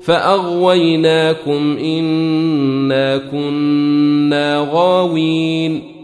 فاغويناكم انا كنا غاوين